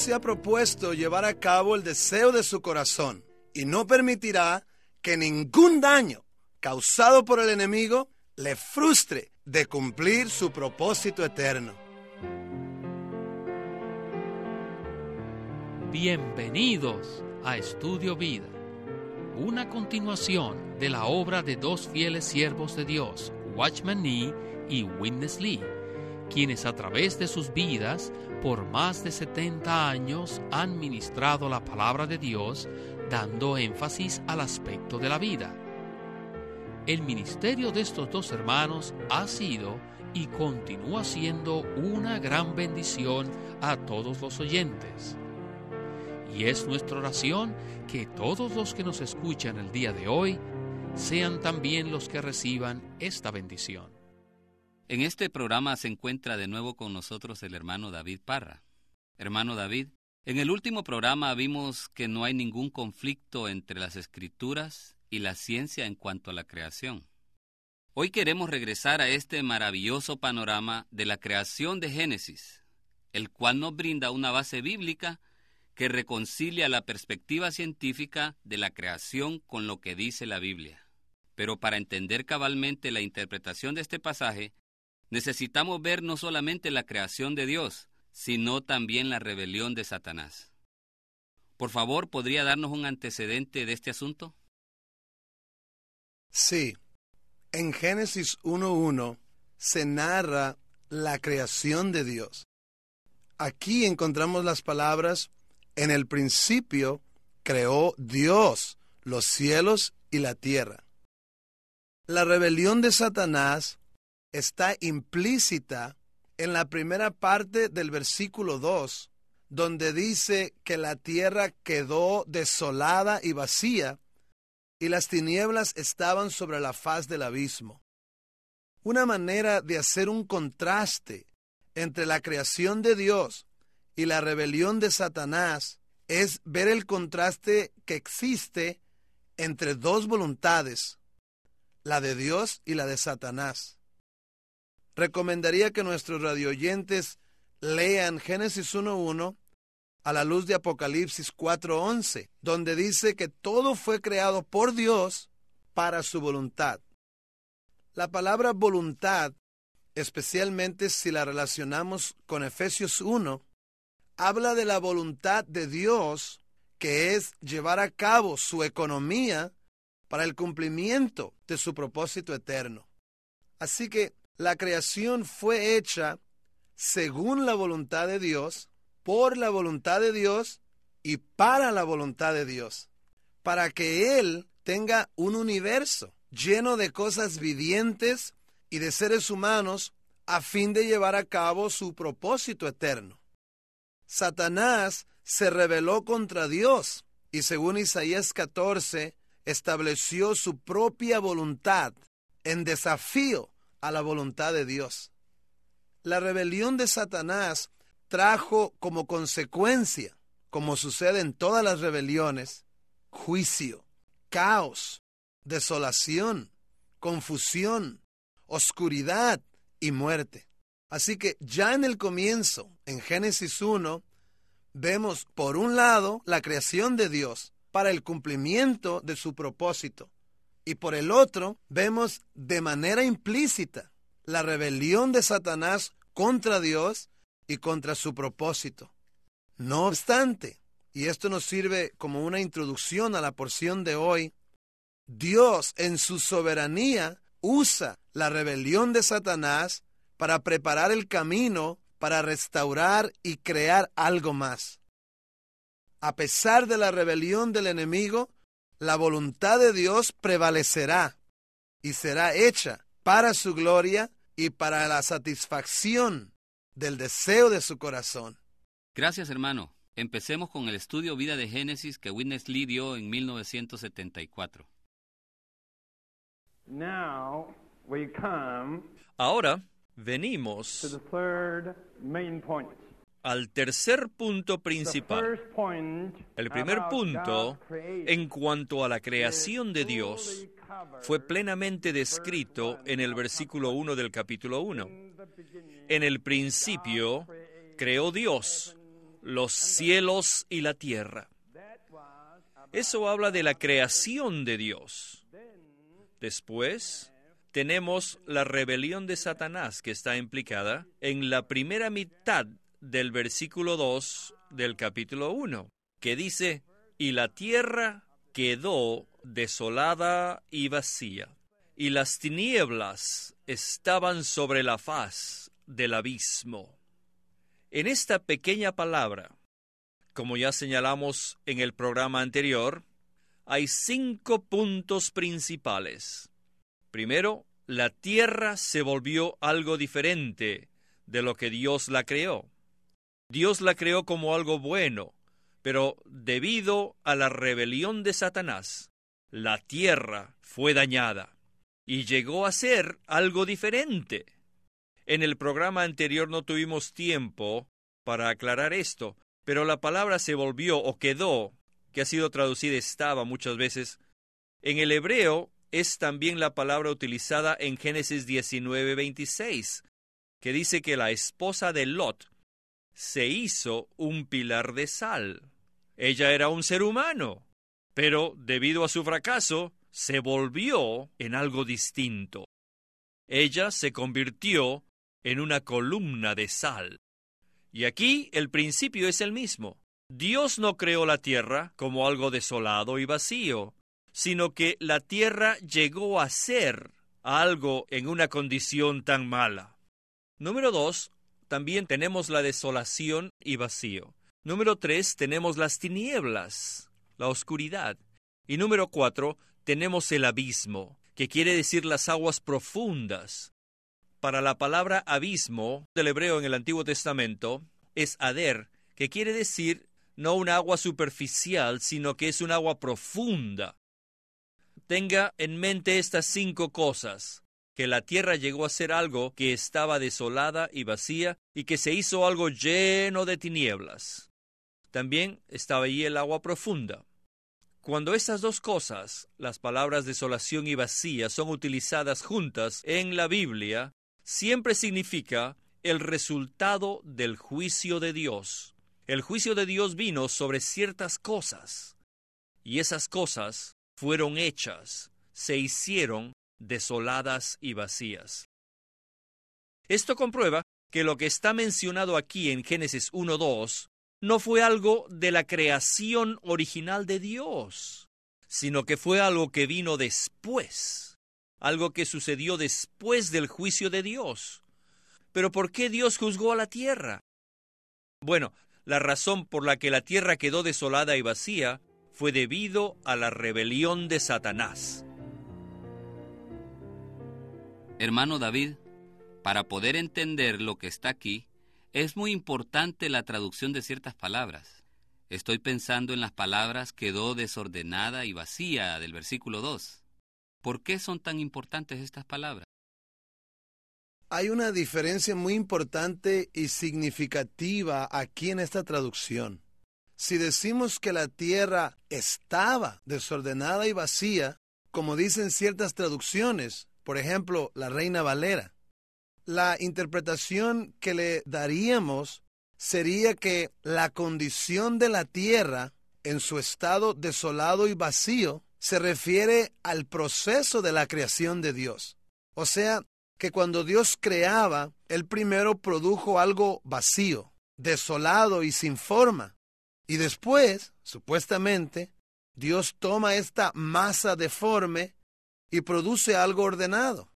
Se ha propuesto llevar a cabo el deseo de su corazón y no permitirá que ningún daño causado por el enemigo le frustre de cumplir su propósito eterno. Bienvenidos a Estudio Vida, una continuación de la obra de dos fieles siervos de Dios, Watchman Nee y Witness Lee, quienes a través de sus vidas por más de 70 años han ministrado la palabra de Dios dando énfasis al aspecto de la vida. El ministerio de estos dos hermanos ha sido y continúa siendo una gran bendición a todos los oyentes. Y es nuestra oración que todos los que nos escuchan el día de hoy sean también los que reciban esta bendición. En este programa se encuentra de nuevo con nosotros el hermano David Parra. Hermano David, en el último programa vimos que no hay ningún conflicto entre las escrituras y la ciencia en cuanto a la creación. Hoy queremos regresar a este maravilloso panorama de la creación de Génesis, el cual nos brinda una base bíblica que reconcilia la perspectiva científica de la creación con lo que dice la Biblia. Pero para entender cabalmente la interpretación de este pasaje, necesitamos ver no solamente la creación de Dios, sino también la rebelión de Satanás. Por favor, ¿podría darnos un antecedente de este asunto? Sí. En Génesis 1.1 se narra la creación de Dios. Aquí encontramos las palabras en el principio creó Dios los cielos y la tierra. La rebelión de Satanás está implícita en la primera parte del versículo 2, donde dice que la tierra quedó desolada y vacía, y las tinieblas estaban sobre la faz del abismo. Una manera de hacer un contraste entre la creación de Dios y la rebelión de Satanás es ver el contraste que existe entre dos voluntades, la de Dios y la de Satanás. Recomendaría que nuestros radioyentes lean Génesis 1.1 a la luz de Apocalipsis 4.11, donde dice que todo fue creado por Dios para su voluntad. La palabra voluntad, especialmente si la relacionamos con Efesios 1, habla de la voluntad de Dios, que es llevar a cabo su economía para el cumplimiento de su propósito eterno. Así que la creación fue hecha según la voluntad de Dios, por la voluntad de Dios y para la voluntad de Dios, para que Él tenga un universo lleno de cosas vivientes y de seres humanos a fin de llevar a cabo su propósito eterno. Satanás se rebeló contra Dios y según Isaías 14 estableció su propia voluntad en desafío a la voluntad de Dios. La rebelión de Satanás trajo como consecuencia, como sucede en todas las rebeliones, juicio, caos, desolación, confusión, oscuridad y muerte. Así que ya en el comienzo, en Génesis 1, vemos por un lado la creación de Dios para el cumplimiento de su propósito y por el otro vemos de manera implícita la rebelión de Satanás contra Dios y contra su propósito. No obstante, y esto nos sirve como una introducción a la porción de hoy, Dios en su soberanía usa la rebelión de Satanás para preparar el camino para restaurar y crear algo más. A pesar de la rebelión del enemigo, la voluntad de Dios prevalecerá y será hecha para su gloria y para la satisfacción del deseo de su corazón. Gracias, hermano. Empecemos con el estudio Vida de Génesis que Witness Lee dio en 1974. Ahora venimos al tercer punto principal. El primer punto, en cuanto a la creación de Dios, fue plenamente descrito en el versículo 1 del capítulo 1. En el principio creó Dios los cielos y la tierra. Eso habla de la creación de Dios. Después, tenemos la rebelión de Satanás que está implicada en la primera mitad del versículo 2 del capítulo 1, que dice, y la tierra quedó desolada y vacía, y las tinieblas estaban sobre la faz del abismo. En esta pequeña palabra, como ya señalamos en el programa anterior, hay cinco puntos principales. Primero, la tierra se volvió algo diferente de lo que Dios la creó. Dios la creó como algo bueno, pero debido a la rebelión de Satanás, la tierra fue dañada y llegó a ser algo diferente. En el programa anterior no tuvimos tiempo para aclarar esto, pero la palabra se volvió o quedó, que ha sido traducida estaba muchas veces, en el hebreo es también la palabra utilizada en Génesis 19:26, que dice que la esposa de Lot se hizo un pilar de sal. Ella era un ser humano, pero debido a su fracaso, se volvió en algo distinto. Ella se convirtió en una columna de sal. Y aquí el principio es el mismo. Dios no creó la tierra como algo desolado y vacío, sino que la tierra llegó a ser algo en una condición tan mala. Número dos, también tenemos la desolación y vacío. Número tres, tenemos las tinieblas, la oscuridad. Y número cuatro, tenemos el abismo, que quiere decir las aguas profundas. Para la palabra abismo del hebreo en el Antiguo Testamento es ader, que quiere decir no un agua superficial, sino que es un agua profunda. Tenga en mente estas cinco cosas que la tierra llegó a ser algo que estaba desolada y vacía y que se hizo algo lleno de tinieblas. También estaba allí el agua profunda. Cuando estas dos cosas, las palabras desolación y vacía, son utilizadas juntas en la Biblia, siempre significa el resultado del juicio de Dios. El juicio de Dios vino sobre ciertas cosas, y esas cosas fueron hechas, se hicieron desoladas y vacías. Esto comprueba que lo que está mencionado aquí en Génesis 1.2 no fue algo de la creación original de Dios, sino que fue algo que vino después, algo que sucedió después del juicio de Dios. Pero ¿por qué Dios juzgó a la tierra? Bueno, la razón por la que la tierra quedó desolada y vacía fue debido a la rebelión de Satanás. Hermano David, para poder entender lo que está aquí, es muy importante la traducción de ciertas palabras. Estoy pensando en las palabras quedó desordenada y vacía del versículo 2. ¿Por qué son tan importantes estas palabras? Hay una diferencia muy importante y significativa aquí en esta traducción. Si decimos que la tierra estaba desordenada y vacía, como dicen ciertas traducciones, por ejemplo, la Reina Valera. La interpretación que le daríamos sería que la condición de la tierra en su estado desolado y vacío se refiere al proceso de la creación de Dios. O sea, que cuando Dios creaba, Él primero produjo algo vacío, desolado y sin forma. Y después, supuestamente, Dios toma esta masa deforme y produce algo ordenado.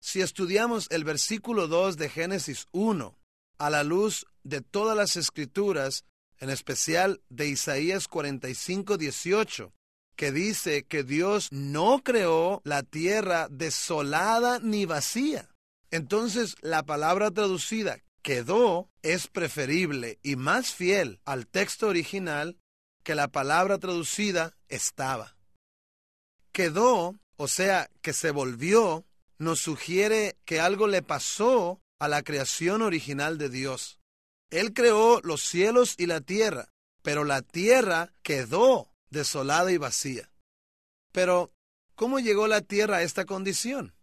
Si estudiamos el versículo 2 de Génesis 1 a la luz de todas las escrituras, en especial de Isaías 45, 18, que dice que Dios no creó la tierra desolada ni vacía. Entonces la palabra traducida quedó es preferible y más fiel al texto original que la palabra traducida estaba. Quedó o sea, que se volvió, nos sugiere que algo le pasó a la creación original de Dios. Él creó los cielos y la tierra, pero la tierra quedó desolada y vacía. Pero, ¿cómo llegó la tierra a esta condición?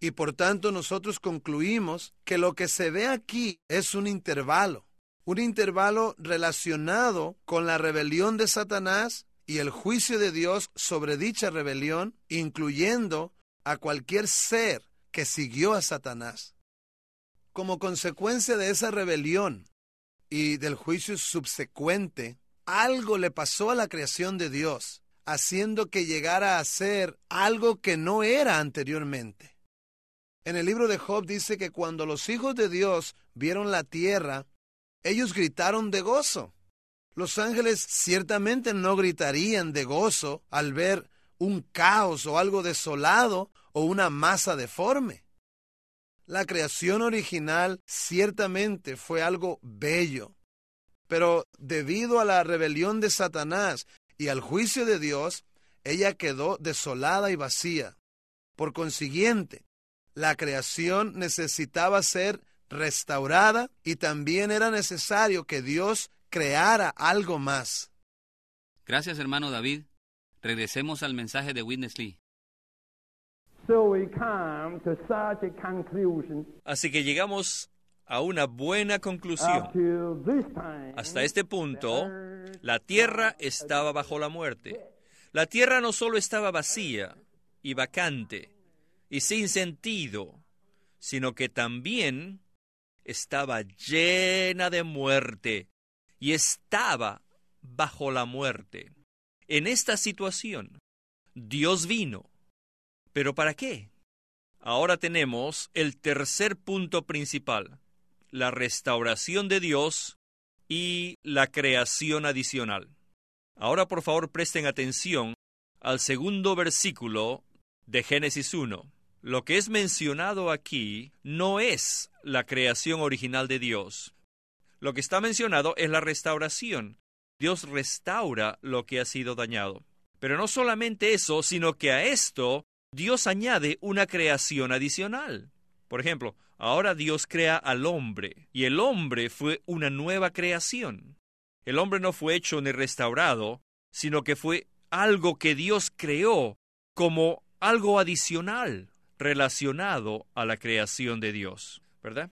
Y por tanto nosotros concluimos que lo que se ve aquí es un intervalo, un intervalo relacionado con la rebelión de Satanás y el juicio de Dios sobre dicha rebelión, incluyendo a cualquier ser que siguió a Satanás. Como consecuencia de esa rebelión y del juicio subsecuente, algo le pasó a la creación de Dios, haciendo que llegara a ser algo que no era anteriormente. En el libro de Job dice que cuando los hijos de Dios vieron la tierra, ellos gritaron de gozo. Los ángeles ciertamente no gritarían de gozo al ver un caos o algo desolado o una masa deforme. La creación original ciertamente fue algo bello, pero debido a la rebelión de Satanás y al juicio de Dios, ella quedó desolada y vacía. Por consiguiente, la creación necesitaba ser restaurada y también era necesario que Dios creara algo más. Gracias, hermano David. Regresemos al mensaje de Witness Lee. Así que llegamos a una buena conclusión. Hasta este punto, la tierra estaba bajo la muerte. La tierra no solo estaba vacía y vacante y sin sentido, sino que también estaba llena de muerte y estaba bajo la muerte. En esta situación, Dios vino. ¿Pero para qué? Ahora tenemos el tercer punto principal, la restauración de Dios y la creación adicional. Ahora por favor presten atención al segundo versículo de Génesis 1. Lo que es mencionado aquí no es la creación original de Dios. Lo que está mencionado es la restauración. Dios restaura lo que ha sido dañado. Pero no solamente eso, sino que a esto Dios añade una creación adicional. Por ejemplo, ahora Dios crea al hombre, y el hombre fue una nueva creación. El hombre no fue hecho ni restaurado, sino que fue algo que Dios creó como algo adicional relacionado a la creación de Dios, ¿verdad?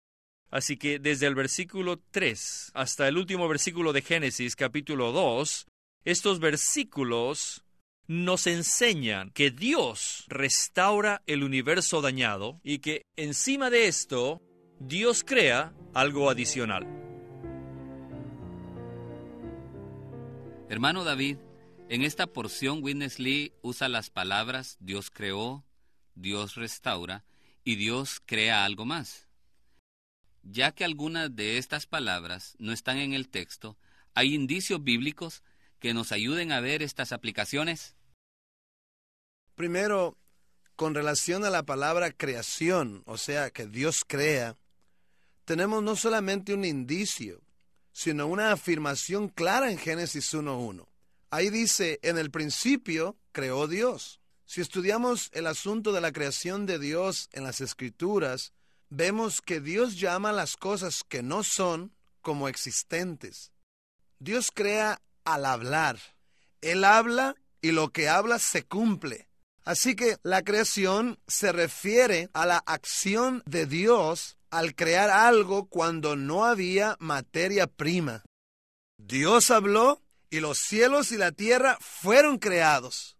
Así que desde el versículo 3 hasta el último versículo de Génesis capítulo 2, estos versículos nos enseñan que Dios restaura el universo dañado y que encima de esto Dios crea algo adicional. Hermano David, en esta porción Witness Lee usa las palabras Dios creó, Dios restaura y Dios crea algo más. Ya que algunas de estas palabras no están en el texto, ¿hay indicios bíblicos que nos ayuden a ver estas aplicaciones? Primero, con relación a la palabra creación, o sea, que Dios crea, tenemos no solamente un indicio, sino una afirmación clara en Génesis 1.1. Ahí dice, en el principio creó Dios. Si estudiamos el asunto de la creación de Dios en las Escrituras, vemos que Dios llama las cosas que no son como existentes. Dios crea al hablar. Él habla y lo que habla se cumple. Así que la creación se refiere a la acción de Dios al crear algo cuando no había materia prima. Dios habló y los cielos y la tierra fueron creados.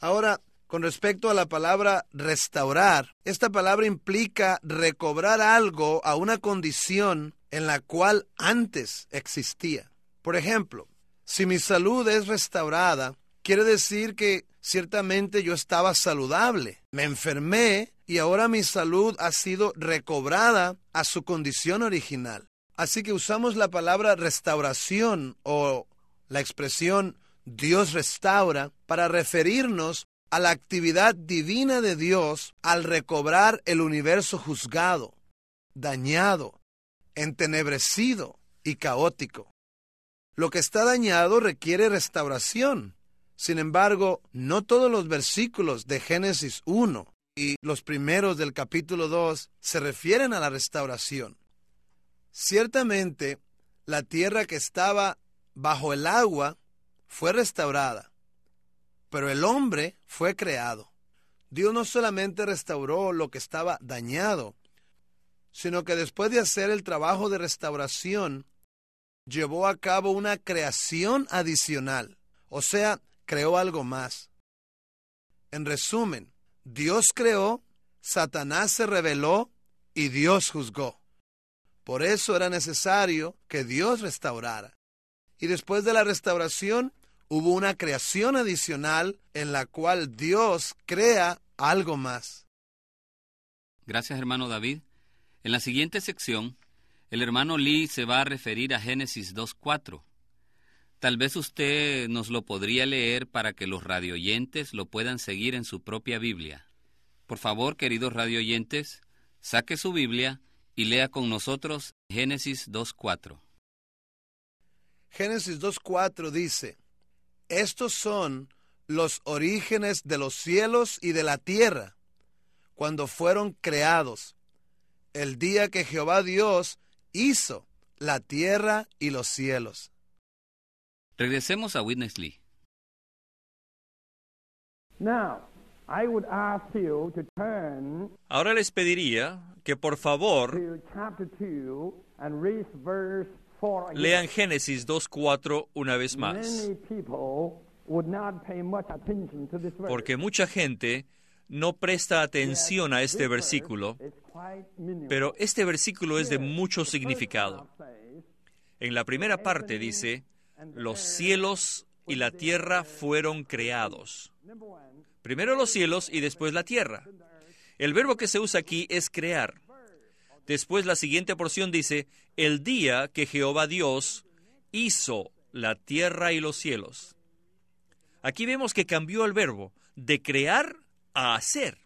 Ahora, con respecto a la palabra restaurar, esta palabra implica recobrar algo a una condición en la cual antes existía. Por ejemplo, si mi salud es restaurada, quiere decir que ciertamente yo estaba saludable, me enfermé y ahora mi salud ha sido recobrada a su condición original. Así que usamos la palabra restauración o la expresión Dios restaura para referirnos a la actividad divina de Dios al recobrar el universo juzgado, dañado, entenebrecido y caótico. Lo que está dañado requiere restauración. Sin embargo, no todos los versículos de Génesis 1 y los primeros del capítulo 2 se refieren a la restauración. Ciertamente, la tierra que estaba bajo el agua fue restaurada, pero el hombre fue creado. Dios no solamente restauró lo que estaba dañado, sino que después de hacer el trabajo de restauración, llevó a cabo una creación adicional, o sea, creó algo más. En resumen, Dios creó, Satanás se rebeló y Dios juzgó. Por eso era necesario que Dios restaurara. Y después de la restauración hubo una creación adicional en la cual Dios crea algo más. Gracias, hermano David. En la siguiente sección, el hermano Lee se va a referir a Génesis 2.4. Tal vez usted nos lo podría leer para que los radioyentes lo puedan seguir en su propia Biblia. Por favor, queridos radioyentes, saque su Biblia y lea con nosotros Génesis 2.4. Génesis 2.4 dice, Estos son los orígenes de los cielos y de la tierra, cuando fueron creados, el día que Jehová Dios hizo la tierra y los cielos. Regresemos a Witness Lee. Ahora les pediría que por favor lean Génesis 2.4 una vez más. Porque mucha gente no presta atención a este versículo, pero este versículo es de mucho significado. En la primera parte dice, los cielos y la tierra fueron creados. Primero los cielos y después la tierra. El verbo que se usa aquí es crear. Después la siguiente porción dice, el día que Jehová Dios hizo la tierra y los cielos. Aquí vemos que cambió el verbo de crear a hacer.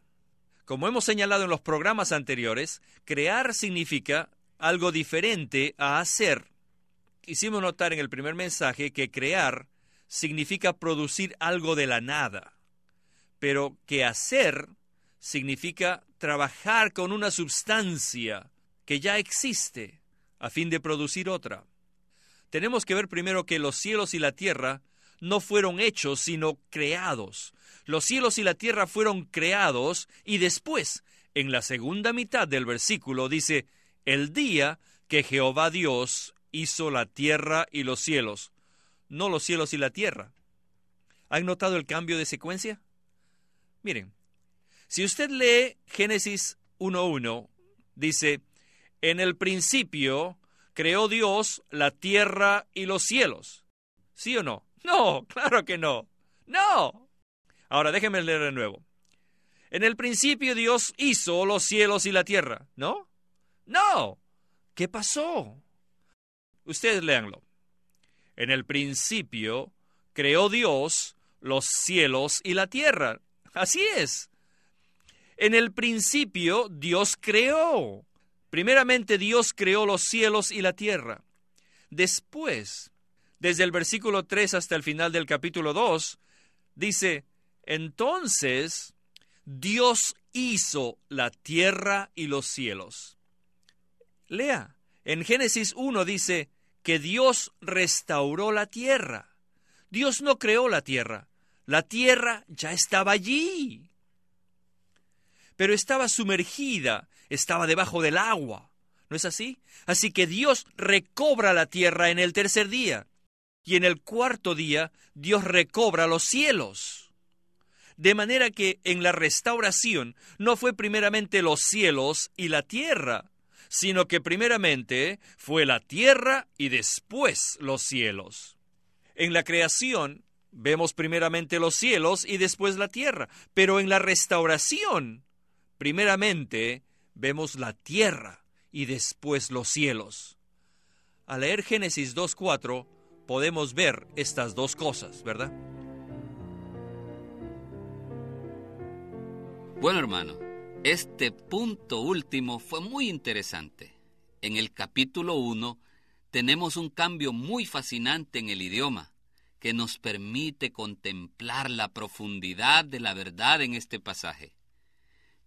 Como hemos señalado en los programas anteriores, crear significa algo diferente a hacer. Hicimos notar en el primer mensaje que crear significa producir algo de la nada, pero que hacer significa trabajar con una sustancia que ya existe a fin de producir otra. Tenemos que ver primero que los cielos y la tierra no fueron hechos, sino creados. Los cielos y la tierra fueron creados y después, en la segunda mitad del versículo, dice, el día que Jehová Dios hizo la tierra y los cielos, no los cielos y la tierra. ¿Han notado el cambio de secuencia? Miren, si usted lee Génesis 1.1, dice, en el principio creó Dios la tierra y los cielos. ¿Sí o no? No, claro que no. No. Ahora déjenme leer de nuevo. En el principio Dios hizo los cielos y la tierra, ¿no? No. ¿Qué pasó? Ustedes léanlo. En el principio creó Dios los cielos y la tierra. Así es. En el principio Dios creó. Primeramente Dios creó los cielos y la tierra. Después desde el versículo 3 hasta el final del capítulo 2, dice, entonces Dios hizo la tierra y los cielos. Lea, en Génesis 1 dice que Dios restauró la tierra. Dios no creó la tierra, la tierra ya estaba allí. Pero estaba sumergida, estaba debajo del agua. ¿No es así? Así que Dios recobra la tierra en el tercer día y en el cuarto día Dios recobra los cielos. De manera que en la restauración no fue primeramente los cielos y la tierra, sino que primeramente fue la tierra y después los cielos. En la creación vemos primeramente los cielos y después la tierra, pero en la restauración primeramente vemos la tierra y después los cielos. Al leer Génesis 2.4, podemos ver estas dos cosas, ¿verdad? Bueno, hermano, este punto último fue muy interesante. En el capítulo 1 tenemos un cambio muy fascinante en el idioma que nos permite contemplar la profundidad de la verdad en este pasaje.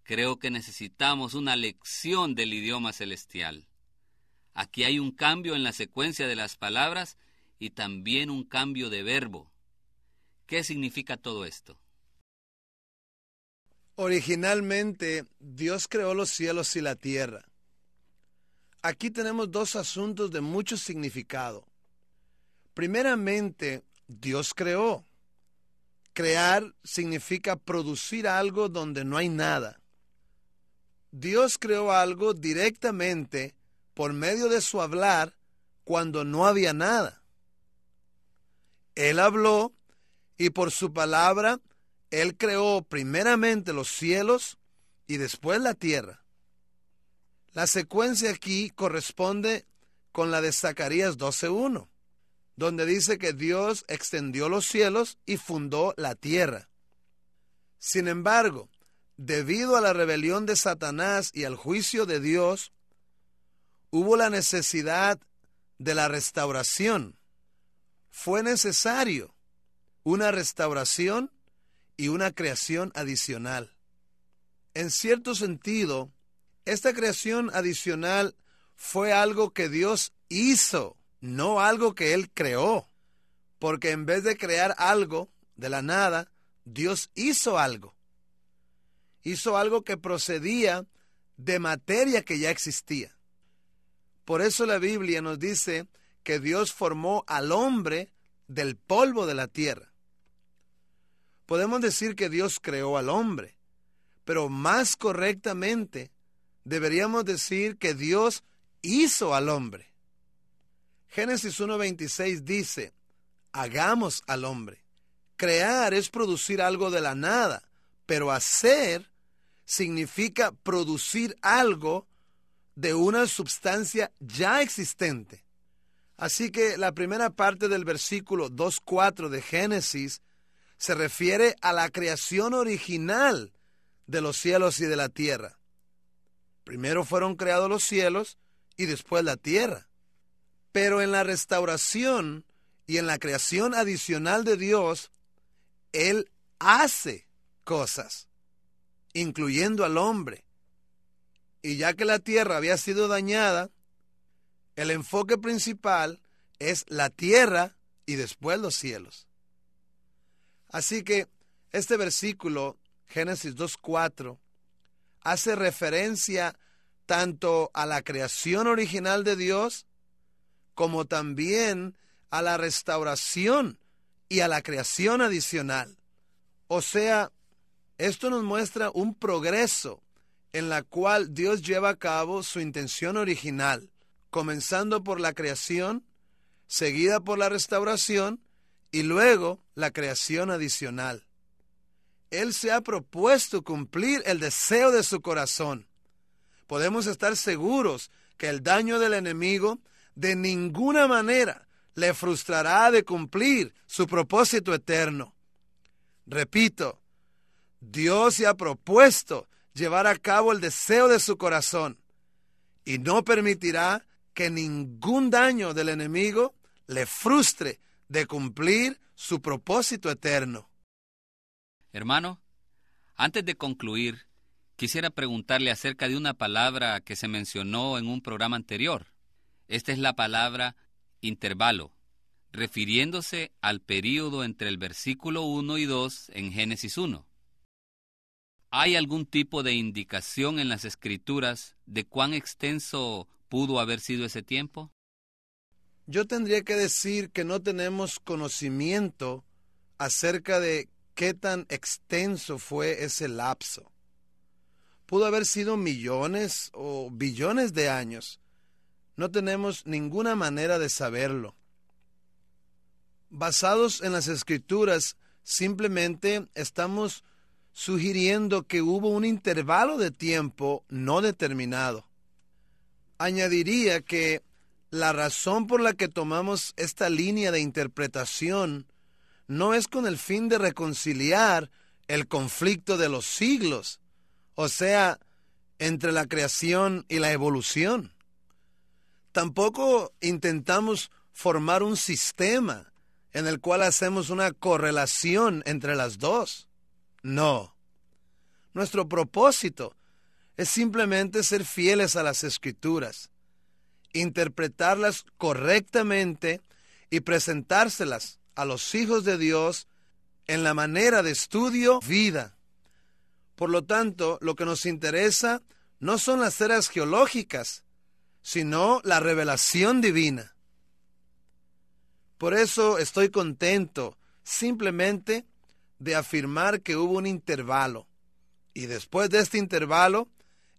Creo que necesitamos una lección del idioma celestial. Aquí hay un cambio en la secuencia de las palabras y también un cambio de verbo. ¿Qué significa todo esto? Originalmente Dios creó los cielos y la tierra. Aquí tenemos dos asuntos de mucho significado. Primeramente, Dios creó. Crear significa producir algo donde no hay nada. Dios creó algo directamente por medio de su hablar cuando no había nada. Él habló y por su palabra Él creó primeramente los cielos y después la tierra. La secuencia aquí corresponde con la de Zacarías 12.1 donde dice que Dios extendió los cielos y fundó la tierra. Sin embargo, debido a la rebelión de Satanás y al juicio de Dios, hubo la necesidad de la restauración. Fue necesario una restauración y una creación adicional. En cierto sentido, esta creación adicional fue algo que Dios hizo no algo que Él creó, porque en vez de crear algo de la nada, Dios hizo algo. Hizo algo que procedía de materia que ya existía. Por eso la Biblia nos dice que Dios formó al hombre del polvo de la tierra. Podemos decir que Dios creó al hombre, pero más correctamente deberíamos decir que Dios hizo al hombre. Génesis 1.26 dice, hagamos al hombre. Crear es producir algo de la nada, pero hacer significa producir algo de una sustancia ya existente. Así que la primera parte del versículo 2.4 de Génesis se refiere a la creación original de los cielos y de la tierra. Primero fueron creados los cielos y después la tierra. Pero en la restauración y en la creación adicional de Dios, Él hace cosas, incluyendo al hombre. Y ya que la tierra había sido dañada, el enfoque principal es la tierra y después los cielos. Así que este versículo, Génesis 2.4, hace referencia tanto a la creación original de Dios como también a la restauración y a la creación adicional. O sea, esto nos muestra un progreso en la cual Dios lleva a cabo su intención original, comenzando por la creación, seguida por la restauración y luego la creación adicional. Él se ha propuesto cumplir el deseo de su corazón. Podemos estar seguros que el daño del enemigo de ninguna manera le frustrará de cumplir su propósito eterno. Repito, Dios se ha propuesto llevar a cabo el deseo de su corazón y no permitirá que ningún daño del enemigo le frustre de cumplir su propósito eterno. Hermano, antes de concluir, quisiera preguntarle acerca de una palabra que se mencionó en un programa anterior. Esta es la palabra intervalo, refiriéndose al período entre el versículo 1 y 2 en Génesis 1. ¿Hay algún tipo de indicación en las escrituras de cuán extenso pudo haber sido ese tiempo? Yo tendría que decir que no tenemos conocimiento acerca de qué tan extenso fue ese lapso. Pudo haber sido millones o billones de años, no tenemos ninguna manera de saberlo. Basados en las escrituras, simplemente estamos sugiriendo que hubo un intervalo de tiempo no determinado. Añadiría que la razón por la que tomamos esta línea de interpretación no es con el fin de reconciliar el conflicto de los siglos, o sea, entre la creación y la evolución. Tampoco intentamos formar un sistema en el cual hacemos una correlación entre las dos. No. Nuestro propósito es simplemente ser fieles a las escrituras, interpretarlas correctamente y presentárselas a los hijos de Dios en la manera de estudio vida. Por lo tanto, lo que nos interesa no son las eras geológicas, sino la revelación divina. Por eso estoy contento simplemente de afirmar que hubo un intervalo. Y después de este intervalo,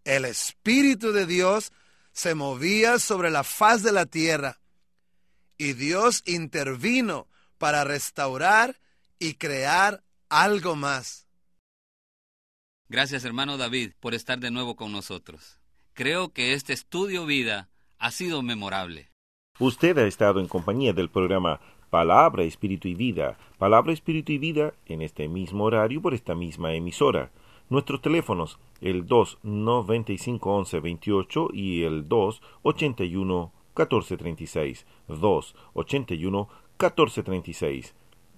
el Espíritu de Dios se movía sobre la faz de la tierra. Y Dios intervino para restaurar y crear algo más. Gracias hermano David por estar de nuevo con nosotros. Creo que este estudio vida ha sido memorable. Usted ha estado en compañía del programa Palabra, Espíritu y Vida, Palabra, Espíritu y Vida en este mismo horario por esta misma emisora. Nuestros teléfonos, el 295-1128 y el 281-1436. 281-1436.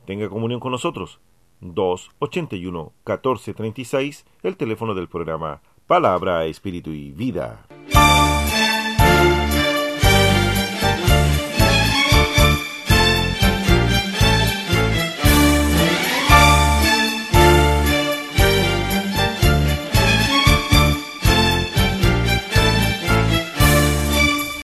Tenga comunión con nosotros. 281-1436, el teléfono del programa Palabra, Espíritu y Vida.